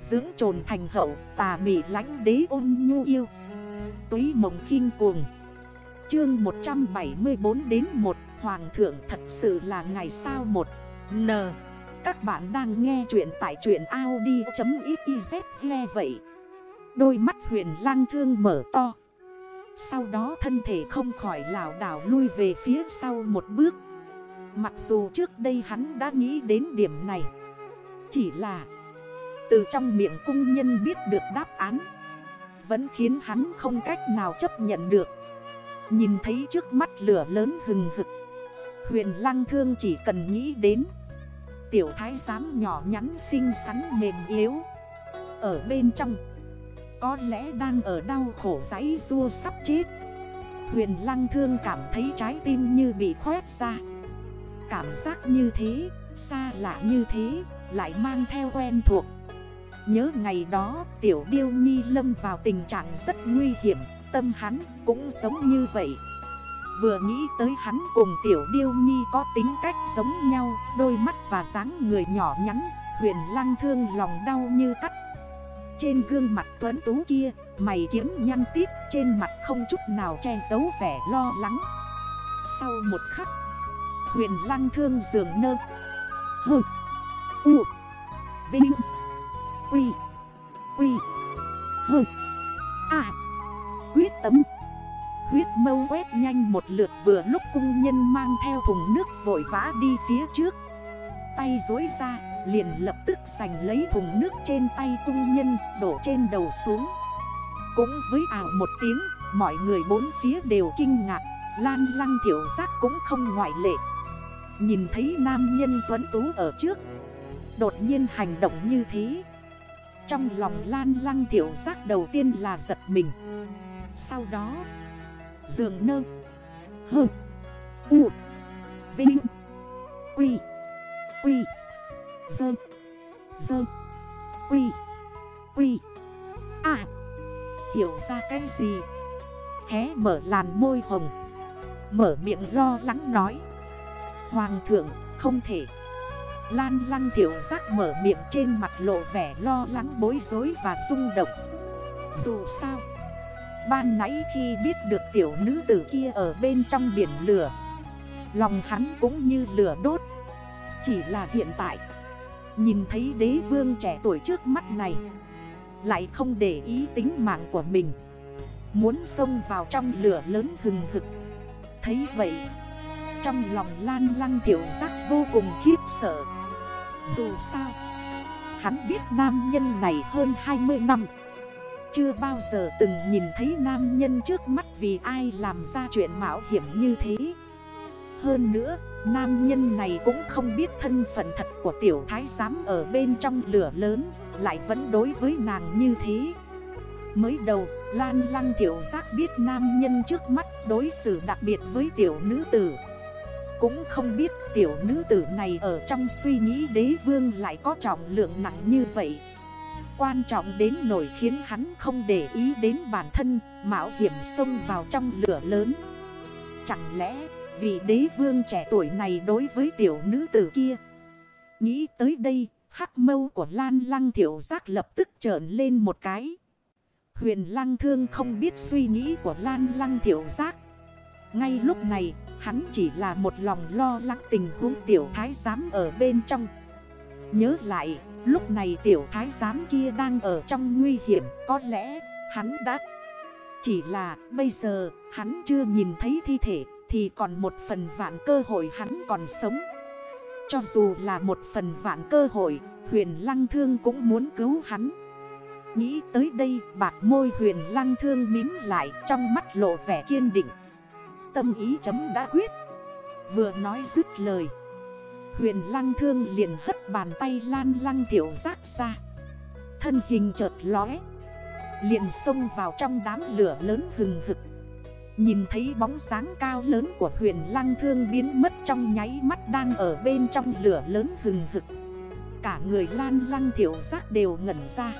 Dưỡng trồn thành hậu, tà mị lánh đế ôn nhu yêu. Túy mộng khinh cuồng. Chương 174 đến 1 Hoàng thượng thật sự là ngày sao 1 N. Các bạn đang nghe chuyện tại chuyện Audi.xyz nghe vậy. Đôi mắt huyền lang thương mở to. Sau đó thân thể không khỏi lào đảo lui về phía sau một bước. Mặc dù trước đây hắn đã nghĩ đến điểm này, Chỉ là từ trong miệng cung nhân biết được đáp án. Vẫn khiến hắn không cách nào chấp nhận được. Nhìn thấy trước mắt lửa lớn hừng hực. Huyền lăng thương chỉ cần nghĩ đến. Tiểu thái giám nhỏ nhắn xinh xắn mềm yếu. Ở bên trong Có lẽ đang ở đau khổ giấy rua sắp chết. Huyền lăng thương cảm thấy trái tim như bị khoét ra. Cảm giác như thế, xa lạ như thế, lại mang theo quen thuộc. Nhớ ngày đó, tiểu điêu nhi lâm vào tình trạng rất nguy hiểm, Tâm hắn cũng giống như vậy. Vừa nghĩ tới hắn cùng tiểu điêu nhi có tính cách giống nhau, Đôi mắt và dáng người nhỏ nhắn, Huyền lăng thương lòng đau như cắt. Trên gương mặt tuấn tú kia, Mày kiếm nhăn tít, Trên mặt không chút nào che giấu vẻ lo lắng. Sau một khắc, Huyền lăng thương dường nơ. Hừ. U. Vinh. Quy. Quy. Hừ. À. Quyết tấm Huyết mâu quét nhanh một lượt vừa lúc cung nhân mang theo thùng nước vội vã đi phía trước. Tay dối ra, liền lập tức giành lấy thùng nước trên tay cung nhân, đổ trên đầu xuống. Cũng với ảo một tiếng, mọi người bốn phía đều kinh ngạc, Lan lăng thiểu giác cũng không ngoại lệ. Nhìn thấy nam nhân tuấn tú ở trước, Đột nhiên hành động như thế. Trong lòng lan lăng thiểu giác đầu tiên là giật mình. Sau đó, Dường nơ, Hơ, U, Vinh, Quy Quy, Dơ Dơ, Quy Quy. À Hiểu ra cái gì? Hé mở làn môi hồng, Mở miệng lo lắng nói. Hoàng thượng, không thể. Lan lăng thiểu giác mở miệng trên mặt lộ vẻ lo lắng bối rối và rung động. Dù sao, Ban nãy khi biết được tiểu nữ tử kia ở bên trong biển lửa, Lòng hắn cũng như lửa đốt. Chỉ là hiện tại, Nhìn thấy đế vương trẻ tuổi trước mắt này, Lại không để ý tính mạng của mình. Muốn xông vào trong lửa lớn hừng hực. Thấy vậy, Trong lòng lan lăng tiểu giác vô cùng khiếp sợ. Dù sao Hắn biết nam nhân này hơn 20 năm. Chưa bao giờ từng nhìn thấy nam nhân trước mắt vì ai làm ra chuyện mạo hiểm như thế. Hơn nữa, nam nhân này cũng không biết thân phận thật của tiểu thái giám ở bên trong lửa lớn Lại vẫn đối với nàng như thế. Mới đầu, Lan Lăng tiểu giác biết nam nhân trước mắt đối xử đặc biệt với tiểu nữ tử. Cũng không biết tiểu nữ tử này ở trong suy nghĩ đế vương lại có trọng lượng nặng như vậy. Quan trọng đến nổi khiến hắn không để ý đến bản thân, Mạo hiểm xông vào trong lửa lớn. Chẳng lẽ vị đế vương trẻ tuổi này đối với tiểu nữ tử kia? Nghĩ tới đây, Hắc mâu của Lan Lăng Thiểu Giác lập tức trởn lên một cái. Huyền Lăng Thương không biết suy nghĩ của Lan Lăng Thiểu Giác. Ngay lúc này hắn chỉ là một lòng lo lắng tình huống tiểu thái giám ở bên trong. Nhớ lại, Lúc này tiểu thái giám kia đang ở trong nguy hiểm, Có lẽ hắn đã Chỉ là bây giờ hắn chưa nhìn thấy thi thể, Thì còn một phần vạn cơ hội hắn còn sống. Cho dù là một phần vạn cơ hội, Huyền lăng thương cũng muốn cứu hắn. Nghĩ tới đây, bạc môi huyền lăng thương mím lại, Trong mắt lộ vẻ kiên định. Tâm ý chấm đã quyết. Vừa nói dứt lời, Huyền lăng thương liền hất bàn tay lan lăng thiểu giác ra. Thân hình chợt lóe, Liền xông vào trong đám lửa lớn hừng hực. Nhìn thấy bóng sáng cao lớn của huyền lăng thương biến mất trong nháy mắt đang ở bên trong lửa lớn hừng hực. Cả người lan lăng thiểu giác đều ngẩn ra.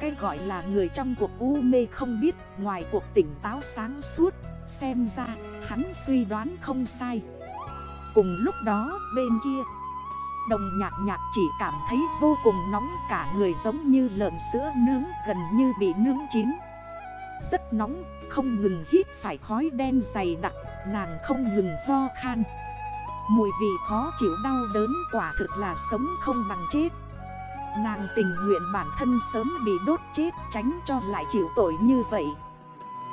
Cái gọi là người trong cuộc u mê không biết Ngoài cuộc tỉnh táo sáng suốt Xem ra hắn suy đoán không sai. Cùng lúc đó bên kia Đồng nhạc nhạc chỉ cảm thấy vô cùng nóng cả người giống như lợn sữa nướng gần như bị nướng chín. Rất nóng, không ngừng hít phải khói đen dày đặc, nàng không ngừng ho khan. Mùi vị khó chịu đau đớn quả thực là sống không bằng chết. Nàng tình nguyện bản thân sớm bị đốt chết tránh cho lại chịu tội như vậy.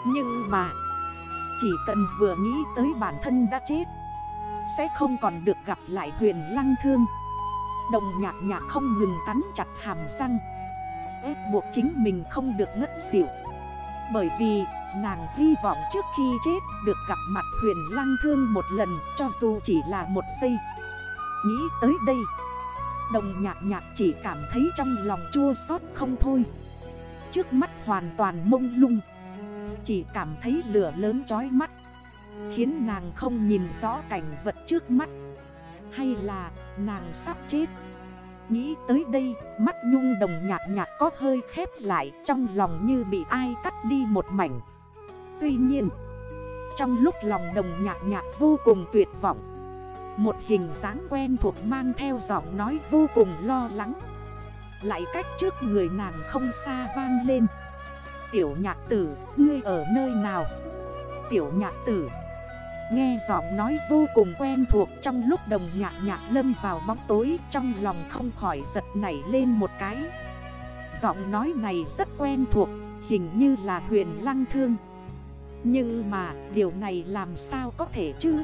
Nhưng mà, Chỉ cần vừa nghĩ tới bản thân đã chết, Sẽ không còn được gặp lại huyền lăng thương. Đồng nhạc nhạc không ngừng cắn chặt hàm răng, ép buộc chính mình không được ngất xỉu. Bởi vì, nàng hy vọng trước khi chết được gặp mặt huyền lăng thương một lần cho dù chỉ là một giây. Nghĩ tới đây Đồng nhạc nhạc chỉ cảm thấy trong lòng chua xót không thôi. Trước mắt hoàn toàn mông lung, Chỉ cảm thấy lửa lớn chói mắt, Khiến nàng không nhìn rõ cảnh vật trước mắt. Hay là nàng sắp chết? Nghĩ tới đây, mắt nhung đồng nhạc nhạc có hơi khép lại, Trong lòng như bị ai cắt đi một mảnh. Tuy nhiên, Trong lúc lòng đồng nhạc nhạc vô cùng tuyệt vọng một hình dáng quen thuộc mang theo giọng nói vô cùng lo lắng Lại cách trước người nàng không xa vang lên Tiểu nhạc tử, ngươi ở nơi nào? Tiểu nhạc tử Nghe giọng nói vô cùng quen thuộc trong lúc đồng nhạc nhạc lâm vào bóng tối Trong lòng không khỏi giật nảy lên một cái Giọng nói này rất quen thuộc, hình như là huyền lăng thương Nhưng mà điều này làm sao có thể chứ?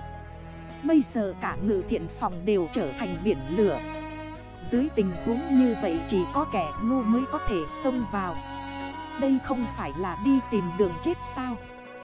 Bây giờ cả ngự thiện phòng đều trở thành biển lửa. Dưới tình huống như vậy chỉ có kẻ ngu mới có thể xông vào. Đây không phải là đi tìm đường chết sao?